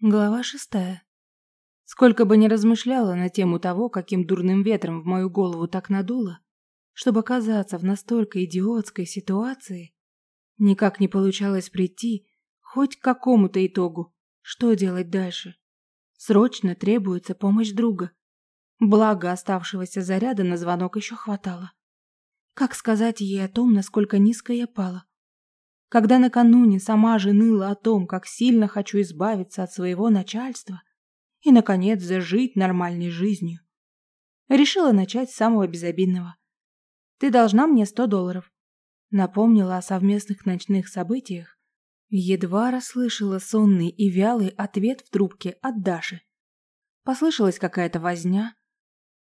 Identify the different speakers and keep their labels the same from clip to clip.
Speaker 1: Глава шестая. Сколько бы ни размышляла на тему того, каким дурным ветром в мою голову так надуло, чтобы оказаться в настолько идиотской ситуации, никак не получалось прийти хоть к какому-то итогу. Что делать дальше? Срочно требуется помощь друга. Благо оставшегося заряда на звонок еще хватало. Как сказать ей о том, насколько низко я пала? Когда накануне сама же ныла о том, как сильно хочу избавиться от своего начальства и, наконец, зажить нормальной жизнью. Решила начать с самого безобидного. «Ты должна мне сто долларов», напомнила о совместных ночных событиях, едва расслышала сонный и вялый ответ в трубке от Даши. Послышалась какая-то возня,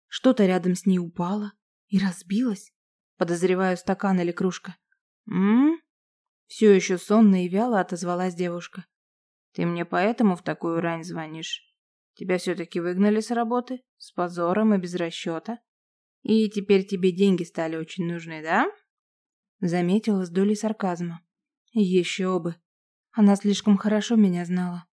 Speaker 1: что-то рядом с ней упало и разбилось, подозреваю, стакан или кружка. «М-м-м?» Все еще сонно и вяло отозвалась девушка. «Ты мне поэтому в такую рань звонишь? Тебя все-таки выгнали с работы? С позором и без расчета? И теперь тебе деньги стали очень нужны, да?» Заметила с долей сарказма. «Еще бы. Она слишком хорошо меня знала».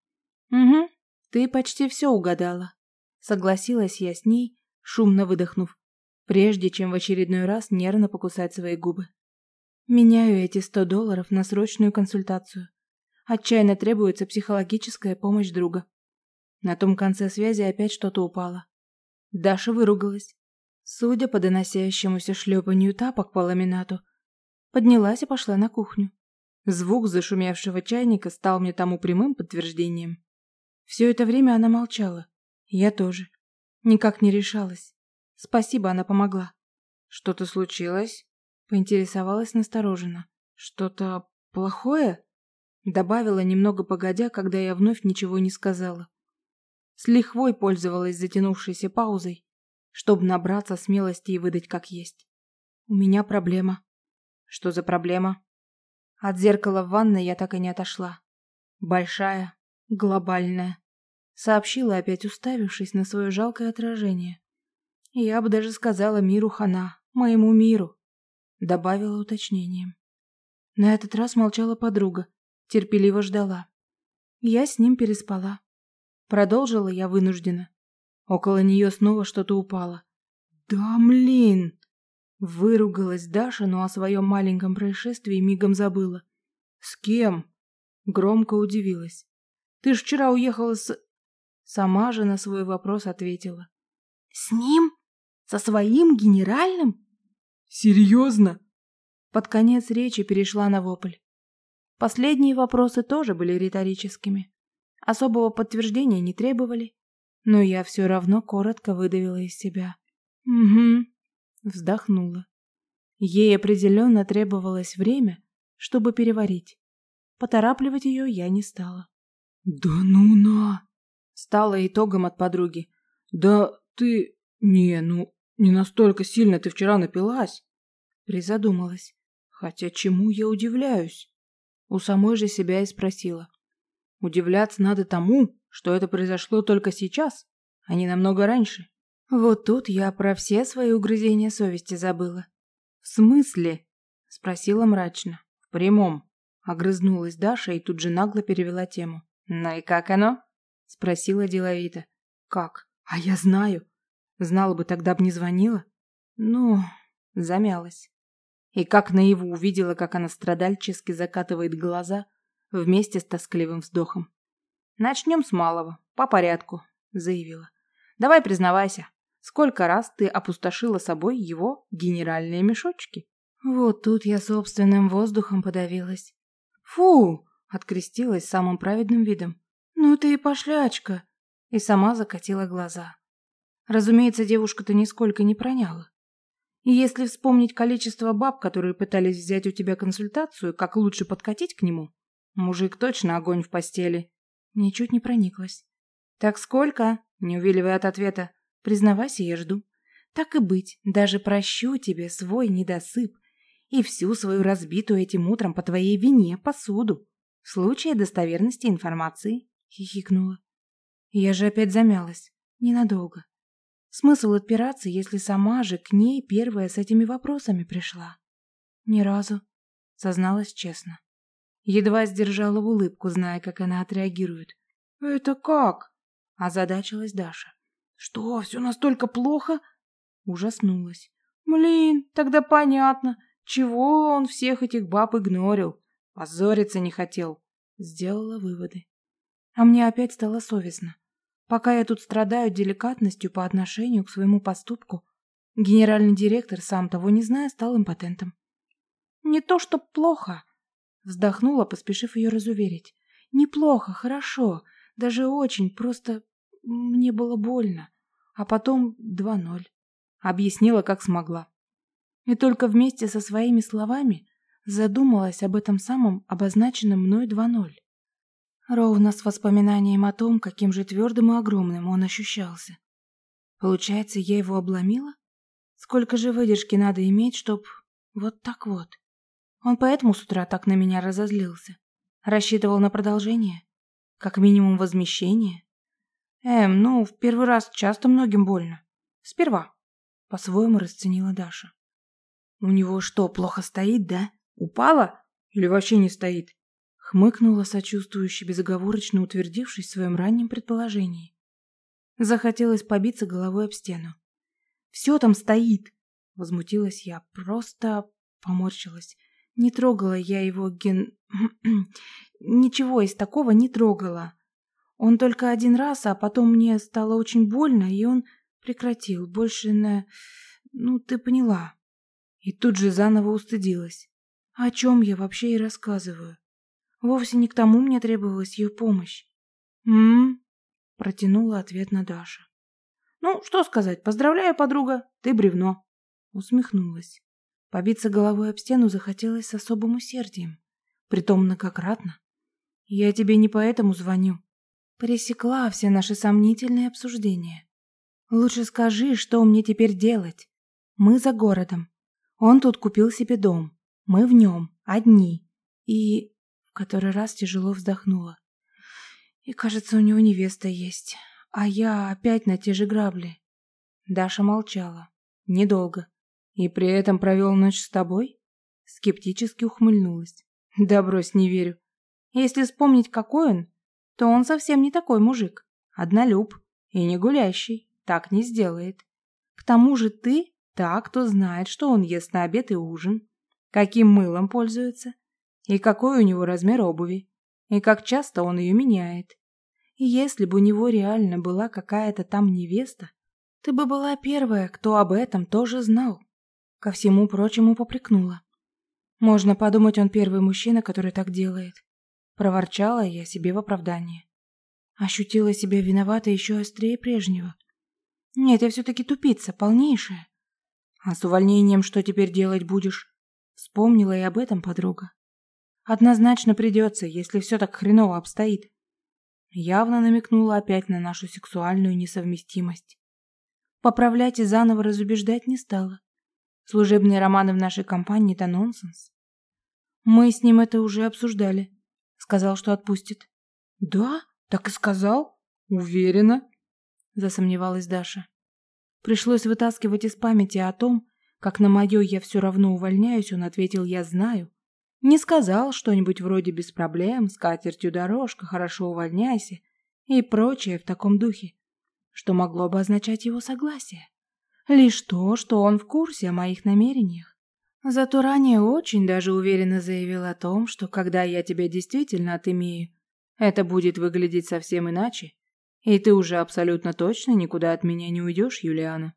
Speaker 1: «Угу, ты почти все угадала». Согласилась я с ней, шумно выдохнув, прежде чем в очередной раз нервно покусать свои губы. Меняю эти сто долларов на срочную консультацию. Отчаянно требуется психологическая помощь друга. На том конце связи опять что-то упало. Даша выругалась. Судя по доносящемуся шлепанию тапок по ламинату, поднялась и пошла на кухню. Звук зашумевшего чайника стал мне тому прямым подтверждением. Все это время она молчала. Я тоже. Никак не решалась. Спасибо, она помогла. Что-то случилось? Поинтересовалась настороженно. «Что-то плохое?» Добавила немного погодя, когда я вновь ничего не сказала. С лихвой пользовалась затянувшейся паузой, чтобы набраться смелости и выдать как есть. «У меня проблема». «Что за проблема?» От зеркала в ванной я так и не отошла. Большая, глобальная. Сообщила опять, уставившись на свое жалкое отражение. Я бы даже сказала миру хана, моему миру добавила уточнением. На этот раз молчала подруга, терпеливо ждала. Я с ним переспала. Продолжила я вынужденно. Около нее снова что-то упало. «Да, млин!» Выругалась Даша, но о своем маленьком происшествии мигом забыла. «С кем?» Громко удивилась. «Ты ж вчера уехала с...» Сама же на свой вопрос ответила. «С ним? Со своим генеральным?» «Серьезно?» Под конец речи перешла на вопль. Последние вопросы тоже были риторическими. Особого подтверждения не требовали, но я все равно коротко выдавила из себя. «Угу», вздохнула. Ей определенно требовалось время, чтобы переварить. Поторапливать ее я не стала. «Да ну на!» Стала итогом от подруги. «Да ты... Не, ну, не настолько сильно ты вчера напилась. Призадумалась. Хотя чему я удивляюсь? У самой же себя и спросила. Удивляться надо тому, что это произошло только сейчас, а не намного раньше. Вот тут я про все свои угрызения совести забыла. В смысле? Спросила мрачно. В прямом. Огрызнулась Даша и тут же нагло перевела тему. «Ну и как оно?» Спросила деловито. «Как? А я знаю. Знала бы, тогда бы не звонила. Ну, замялась. И как наяву увидела, как она страдальчески закатывает глаза вместе с тоскливым вздохом. «Начнем с малого, по порядку», — заявила. «Давай признавайся, сколько раз ты опустошила собой его генеральные мешочки?» Вот тут я собственным воздухом подавилась. «Фу!» — открестилась самым праведным видом. «Ну ты и пошлячка!» И сама закатила глаза. Разумеется, девушка-то нисколько не проняла. И если вспомнить количество баб, которые пытались взять у тебя консультацию, как лучше подкатить к нему, мужик точно огонь в постели. Ничуть не прониклась. «Так сколько?» – не увиливая от ответа. «Признавайся, я жду. Так и быть, даже прощу тебе свой недосып и всю свою разбитую этим утром по твоей вине посуду. В случае достоверности информации», – хихикнула. Я же опять замялась. Ненадолго. Смысл отпираться, если сама же к ней первая с этими вопросами пришла? Ни разу, созналась честно. Едва сдержала улыбку, зная, как она отреагирует. Это как? Озадачилась Даша. Что, все настолько плохо? Ужаснулась. Блин, тогда понятно, чего он всех этих баб игнорил. Позориться не хотел. Сделала выводы. А мне опять стало совестно. Пока я тут страдаю деликатностью по отношению к своему поступку, генеральный директор, сам того не зная, стал импотентом. Не то что плохо, вздохнула, поспешив ее разуверить. Неплохо, хорошо, даже очень, просто мне было больно. А потом два ноль. Объяснила, как смогла. И только вместе со своими словами задумалась об этом самом обозначенном мной два ноль. Ровно с воспоминанием о том, каким же твердым и огромным он ощущался. Получается, я его обломила? Сколько же выдержки надо иметь, чтоб... Вот так вот. Он поэтому с утра так на меня разозлился. Рассчитывал на продолжение? Как минимум возмещение? Эм, ну, в первый раз часто многим больно. Сперва. По-своему расценила Даша. У него что, плохо стоит, да? Упала? Или вообще не стоит? Хмыкнула сочувствующе, безоговорочно утвердившись в своем раннем предположении. Захотелось побиться головой об стену. «Все там стоит!» Возмутилась я, просто поморщилась. Не трогала я его ген... Ничего из такого не трогала. Он только один раз, а потом мне стало очень больно, и он прекратил. Больше на... Ну, ты поняла. И тут же заново устыдилась. О чем я вообще и рассказываю? Вовсе не к тому мне требовалась ее помощь. «М-м-м», протянула Даша. «Ну, что сказать, поздравляю, подруга, ты бревно». Усмехнулась. Побиться головой об стену захотелось с особым усердием, притом многократно. «Я тебе не поэтому звоню». Пресекла все наши сомнительные обсуждения. «Лучше скажи, что мне теперь делать. Мы за городом. Он тут купил себе дом. Мы в нем, одни. И который раз тяжело вздохнула. И, кажется, у него невеста есть. А я опять на те же грабли. Даша молчала. Недолго. И при этом провел ночь с тобой? Скептически ухмыльнулась. Да брось, не верю. Если вспомнить, какой он, то он совсем не такой мужик. Однолюб. И не гулящий. Так не сделает. К тому же ты так, кто знает, что он ест на обед и ужин. Каким мылом пользуется и какой у него размер обуви, и как часто он ее меняет. И если бы у него реально была какая-то там невеста, ты бы была первая, кто об этом тоже знал. Ко всему прочему попрекнула. Можно подумать, он первый мужчина, который так делает. Проворчала я себе в оправдание. Ощутила себя виноватой еще острее прежнего. Нет, я все-таки тупица, полнейшая. А с увольнением что теперь делать будешь? Вспомнила и об этом подруга. Однозначно придется, если все так хреново обстоит. Явно намекнула опять на нашу сексуальную несовместимость. Поправлять и заново разубеждать не стала. Служебные романы в нашей компании – это нонсенс. Мы с ним это уже обсуждали. Сказал, что отпустит. Да, так и сказал. Уверена. Засомневалась Даша. Пришлось вытаскивать из памяти о том, как на мое «я все равно увольняюсь» он ответил «я знаю», не сказал что-нибудь вроде «без проблем», «с катертью дорожка», «хорошо увольняйся» и прочее в таком духе, что могло бы означать его согласие. Лишь то, что он в курсе о моих намерениях. Зато ранее очень даже уверенно заявил о том, что когда я тебя действительно отымею, это будет выглядеть совсем иначе, и ты уже абсолютно точно никуда от меня не уйдешь, Юлиана.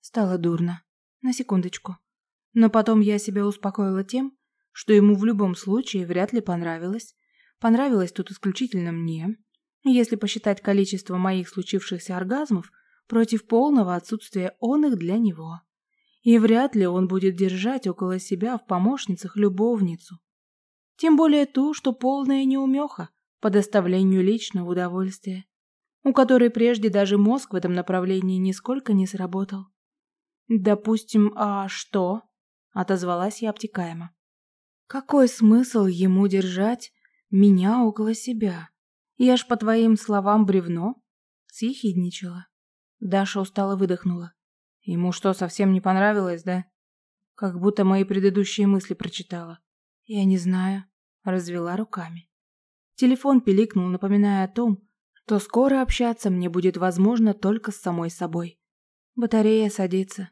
Speaker 1: Стало дурно. На секундочку. Но потом я себя успокоила тем, что ему в любом случае вряд ли понравилось. Понравилось тут исключительно мне, если посчитать количество моих случившихся оргазмов против полного отсутствия он их для него. И вряд ли он будет держать около себя в помощницах любовницу. Тем более ту, что полная неумеха по доставлению личного удовольствия, у которой прежде даже мозг в этом направлении нисколько не сработал. «Допустим, а что?» — отозвалась я обтекаемо. Какой смысл ему держать меня около себя? Я ж по твоим словам бревно? Съехидничала. Даша устало выдохнула. Ему что, совсем не понравилось, да? Как будто мои предыдущие мысли прочитала. Я не знаю. Развела руками. Телефон пиликнул, напоминая о том, то скоро общаться мне будет возможно только с самой собой. Батарея садится.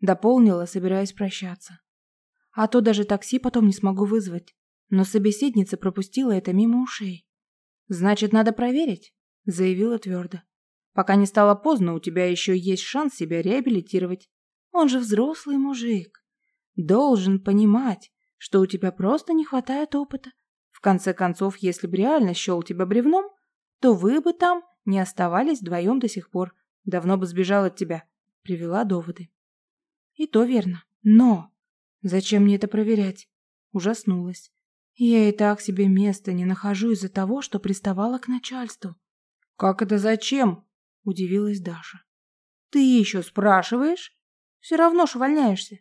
Speaker 1: Дополнила, собираясь прощаться. А то даже такси потом не смогу вызвать. Но собеседница пропустила это мимо ушей. «Значит, надо проверить», — заявила твердо. «Пока не стало поздно, у тебя еще есть шанс себя реабилитировать. Он же взрослый мужик. Должен понимать, что у тебя просто не хватает опыта. В конце концов, если бы реально счел тебя бревном, то вы бы там не оставались вдвоем до сих пор. Давно бы сбежал от тебя. Привела доводы. И то верно. Но зачем мне это проверять? Ужаснулась. Я и так себе места не нахожу из-за того, что приставала к начальству. Как это зачем? Удивилась Даша. Ты еще спрашиваешь? Все равно ж увольняешься.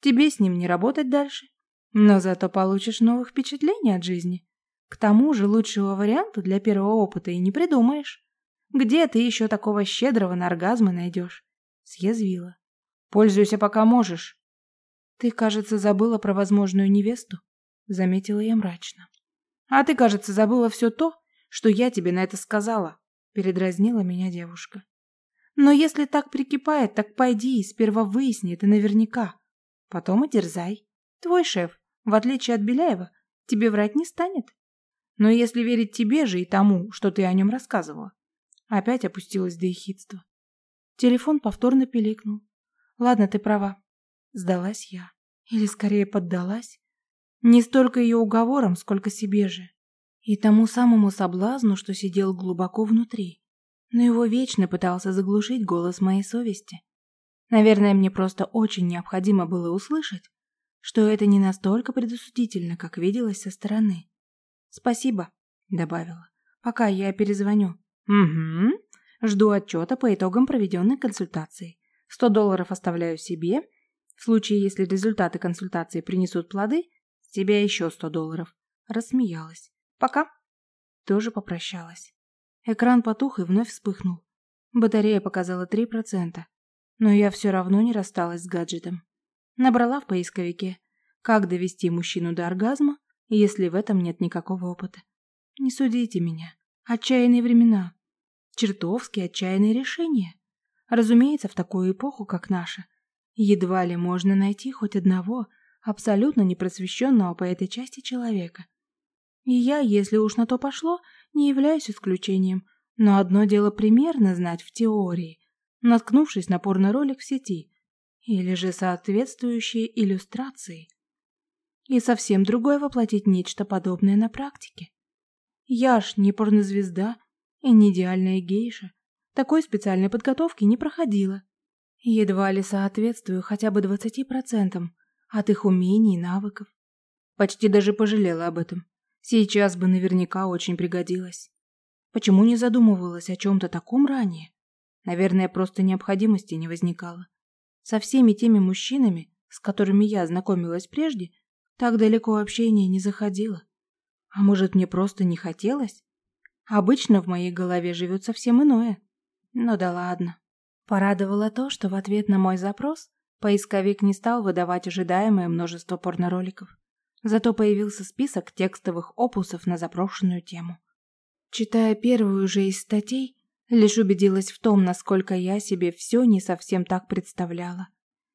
Speaker 1: Тебе с ним не работать дальше. Но зато получишь новых впечатлений от жизни. К тому же лучшего варианта для первого опыта и не придумаешь. Где ты еще такого щедрого на оргазмы найдешь? Съязвила. Пользуйся пока можешь. Ты, кажется, забыла про возможную невесту заметила я мрачно. А ты, кажется, забыла все то, что я тебе на это сказала, передразнила меня девушка. Но если так прикипает, так пойди и сперва выясни это наверняка. Потом и дерзай. Твой шеф, в отличие от Беляева, тебе врать не станет. Но если верить тебе же и тому, что ты о нем рассказывала. Опять опустилась до ехидства. Телефон повторно пиликнул. Ладно, ты права. Сдалась я. Или скорее поддалась. Не столько ее уговорам, сколько себе же. И тому самому соблазну, что сидел глубоко внутри. Но его вечно пытался заглушить голос моей совести. Наверное, мне просто очень необходимо было услышать, что это не настолько предосудительно, как виделось со стороны. «Спасибо», — добавила. «Пока я перезвоню». «Угу. Жду отчета по итогам проведенной консультации. Сто долларов оставляю себе. В случае, если результаты консультации принесут плоды, Тебе еще сто долларов. Рассмеялась. Пока. Тоже попрощалась. Экран потух и вновь вспыхнул. Батарея показала 3%. Но я все равно не рассталась с гаджетом. Набрала в поисковике «Как довести мужчину до оргазма, если в этом нет никакого опыта?» Не судите меня. Отчаянные времена. Чертовски отчаянные решения. Разумеется, в такую эпоху, как наша, едва ли можно найти хоть одного – абсолютно непросвещенного по этой части человека. И я, если уж на то пошло, не являюсь исключением, но одно дело примерно знать в теории, наткнувшись на порно-ролик в сети, или же соответствующие иллюстрации. И совсем другое воплотить нечто подобное на практике. Я ж не порнозвезда и не идеальная гейша. Такой специальной подготовки не проходила. Едва ли соответствую хотя бы двадцати процентам от их умений и навыков. Почти даже пожалела об этом. Сейчас бы наверняка очень пригодилось. Почему не задумывалась о чем-то таком ранее? Наверное, просто необходимости не возникало. Со всеми теми мужчинами, с которыми я знакомилась прежде, так далеко общение не заходило. А может, мне просто не хотелось? Обычно в моей голове живет совсем иное. Ну да ладно. Порадовало то, что в ответ на мой запрос Поисковик не стал выдавать ожидаемое множество порнороликов. Зато появился список текстовых опусов на запрошенную тему. Читая первую же из статей, лишь убедилась в том, насколько я себе все не совсем так представляла.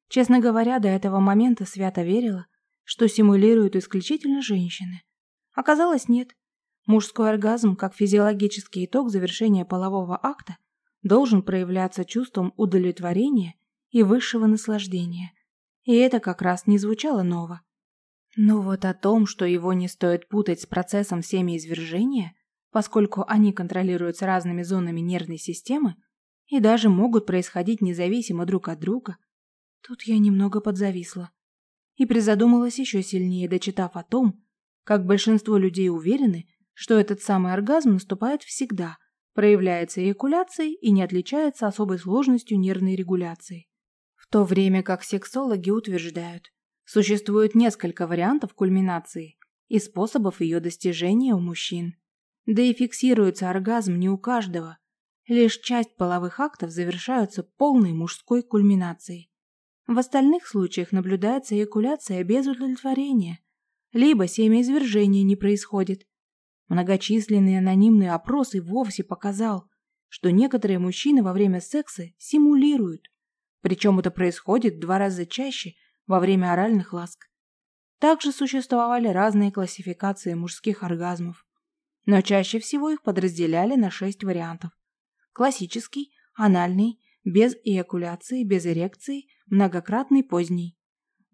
Speaker 1: Честно говоря, до этого момента свято верила, что симулируют исключительно женщины. Оказалось, нет. Мужской оргазм, как физиологический итог завершения полового акта, должен проявляться чувством удовлетворения и высшего наслаждения. И это как раз не звучало ново. Но вот о том, что его не стоит путать с процессом семяизвержения, поскольку они контролируются разными зонами нервной системы и даже могут происходить независимо друг от друга, тут я немного подзависла. И призадумалась еще сильнее, дочитав о том, как большинство людей уверены, что этот самый оргазм наступает всегда, проявляется эякуляцией и не отличается особой сложностью нервной регуляции. В то время как сексологи утверждают, существует несколько вариантов кульминации и способов ее достижения у мужчин. Да и фиксируется оргазм не у каждого. Лишь часть половых актов завершаются полной мужской кульминацией. В остальных случаях наблюдается эякуляция без удовлетворения, либо семяизвержение не происходит. Многочисленный анонимный опрос и вовсе показал, что некоторые мужчины во время секса симулируют. Причем это происходит два раза чаще во время оральных ласк. Также существовали разные классификации мужских оргазмов. Но чаще всего их подразделяли на шесть вариантов. Классический, анальный, без эякуляции, без эрекции, многократный, поздний.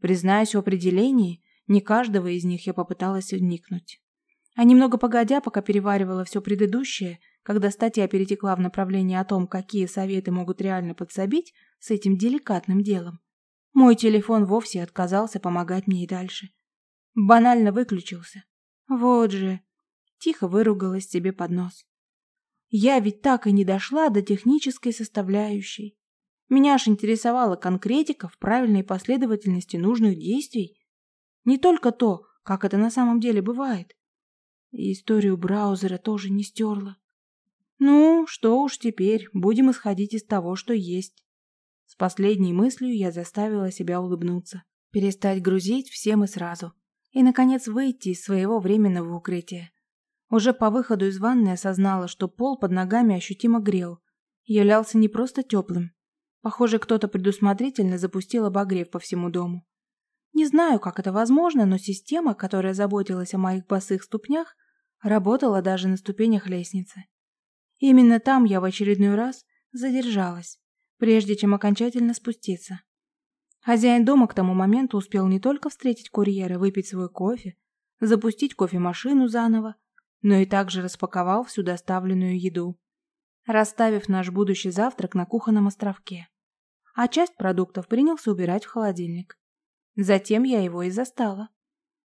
Speaker 1: Признаюсь в определении, не каждого из них я попыталась вникнуть. А немного погодя, пока переваривала все предыдущее, когда статья перетекла в направление о том, какие советы могут реально подсобить с этим деликатным делом, мой телефон вовсе отказался помогать мне и дальше. Банально выключился. Вот же. Тихо выругалась себе под нос. Я ведь так и не дошла до технической составляющей. Меня аж интересовала конкретика в правильной последовательности нужных действий. Не только то, как это на самом деле бывает. И историю браузера тоже не стерла. Ну, что уж теперь, будем исходить из того, что есть. С последней мыслью я заставила себя улыбнуться, перестать грузить всем и сразу, и, наконец, выйти из своего временного укрытия. Уже по выходу из ванны осознала, что пол под ногами ощутимо грел, являлся не просто теплым. Похоже, кто-то предусмотрительно запустил обогрев по всему дому. Не знаю, как это возможно, но система, которая заботилась о моих босых ступнях, работала даже на ступенях лестницы. Именно там я в очередной раз задержалась, прежде чем окончательно спуститься. Хозяин дома к тому моменту успел не только встретить курьера, выпить свой кофе, запустить кофемашину заново, но и также распаковал всю доставленную еду, расставив наш будущий завтрак на кухонном островке. А часть продуктов принялся убирать в холодильник. Затем я его и застала.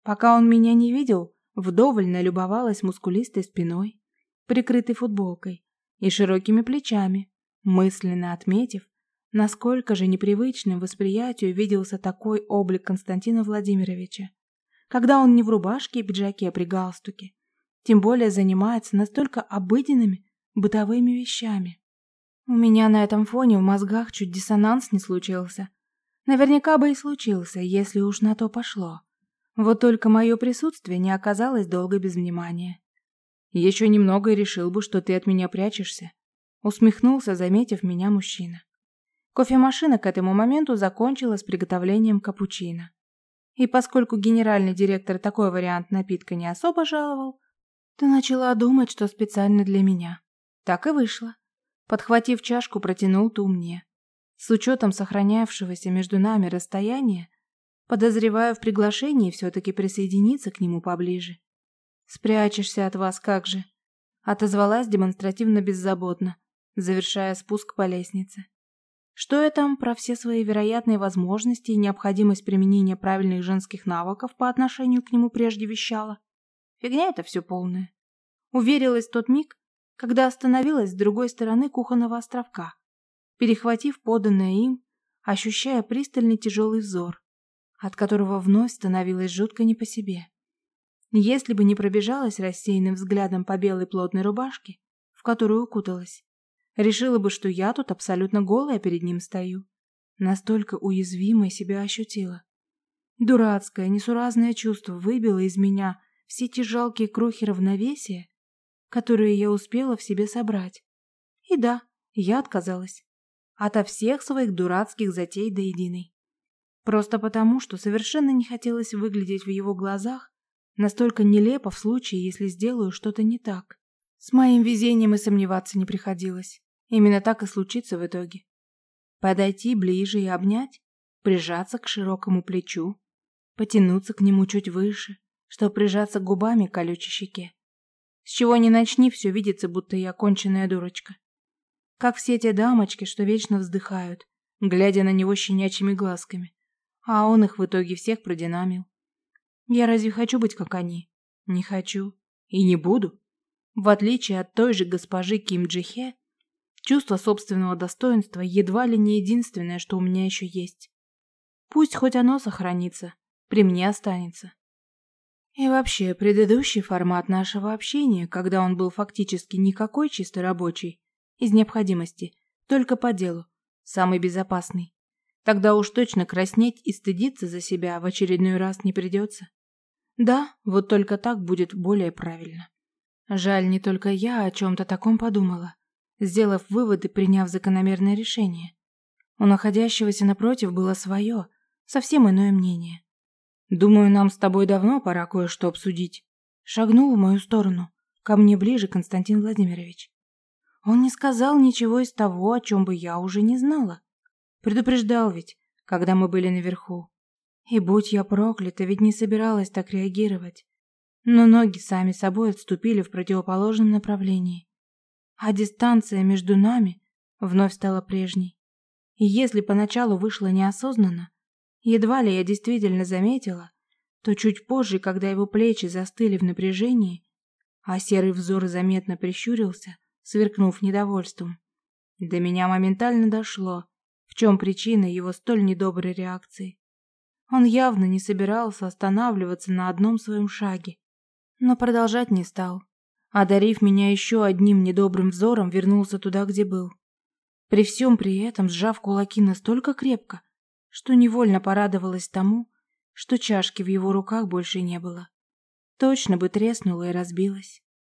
Speaker 1: Пока он меня не видел, вдоволь налюбовалась мускулистой спиной, прикрытой футболкой и широкими плечами, мысленно отметив, насколько же непривычным восприятию виделся такой облик Константина Владимировича, когда он не в рубашке и пиджаке, а при галстуке, тем более занимается настолько обыденными бытовыми вещами. У меня на этом фоне в мозгах чуть диссонанс не случился. Наверняка бы и случился, если уж на то пошло. Вот только мое присутствие не оказалось долго без внимания. Еще немного и решил бы, что ты от меня прячешься. Усмехнулся, заметив меня мужчина. Кофемашина к этому моменту закончила с приготовлением капучино. И поскольку генеральный директор такой вариант напитка не особо жаловал, то начала думать, что специально для меня. Так и вышло. Подхватив чашку, протянул ту мне. С учетом сохранявшегося между нами расстояния, подозреваю в приглашении все-таки присоединиться к нему поближе. «Спрячешься от вас как же?» Отозвалась демонстративно беззаботно, завершая спуск по лестнице. Что я там про все свои вероятные возможности и необходимость применения правильных женских навыков по отношению к нему прежде вещала? Фигня это все полная. Уверилась тот миг, когда остановилась с другой стороны кухонного островка, перехватив поданное им, ощущая пристальный тяжелый взор, от которого вновь становилось жутко не по себе. Если бы не пробежалась рассеянным взглядом по белой плотной рубашке, в которую укуталась, Решила бы, что я тут абсолютно голая перед ним стою. Настолько уязвимой себя ощутила. Дурацкое, несуразное чувство выбило из меня все те жалкие крохи равновесия, которые я успела в себе собрать. И да, я отказалась. Ото всех своих дурацких затей до единой. Просто потому, что совершенно не хотелось выглядеть в его глазах настолько нелепо в случае, если сделаю что-то не так. С моим везением и сомневаться не приходилось. Именно так и случится в итоге. Подойти ближе и обнять, прижаться к широкому плечу, потянуться к нему чуть выше, чтобы прижаться губами к колючей щеке. С чего ни начни, все видится, будто я конченная дурочка. Как все те дамочки, что вечно вздыхают, глядя на него щенячьими глазками. А он их в итоге всех продинамил. Я разве хочу быть как они? Не хочу. И не буду. В отличие от той же госпожи Ким Джихе, Чувство собственного достоинства едва ли не единственное, что у меня еще есть. Пусть хоть оно сохранится, при мне останется. И вообще, предыдущий формат нашего общения, когда он был фактически никакой чисто рабочий, из необходимости, только по делу, самый безопасный. Тогда уж точно краснеть и стыдиться за себя в очередной раз не придется. Да, вот только так будет более правильно. Жаль, не только я о чем-то таком подумала, сделав выводы, приняв закономерное решение. У находящегося напротив было свое, совсем иное мнение. «Думаю, нам с тобой давно пора кое-что обсудить». Шагнул в мою сторону, ко мне ближе Константин Владимирович. Он не сказал ничего из того, о чем бы я уже не знала. Предупреждал ведь, когда мы были наверху. И будь я проклята, ведь не собиралась так реагировать. Но ноги сами собой отступили в противоположном направлении. А дистанция между нами вновь стала прежней. И если поначалу вышло неосознанно, едва ли я действительно заметила, то чуть позже, когда его плечи застыли в напряжении, а серый взор заметно прищурился, сверкнув недовольством, до меня моментально дошло, в чем причина его столь недоброй реакции. Он явно не собирался останавливаться на одном своем шаге, но продолжать не стал. Одарив меня еще одним недобрым взором, вернулся туда, где был. При всем при этом сжав кулаки настолько крепко, что невольно порадовалась тому, что чашки в его руках больше не было. Точно бы треснула и разбилась.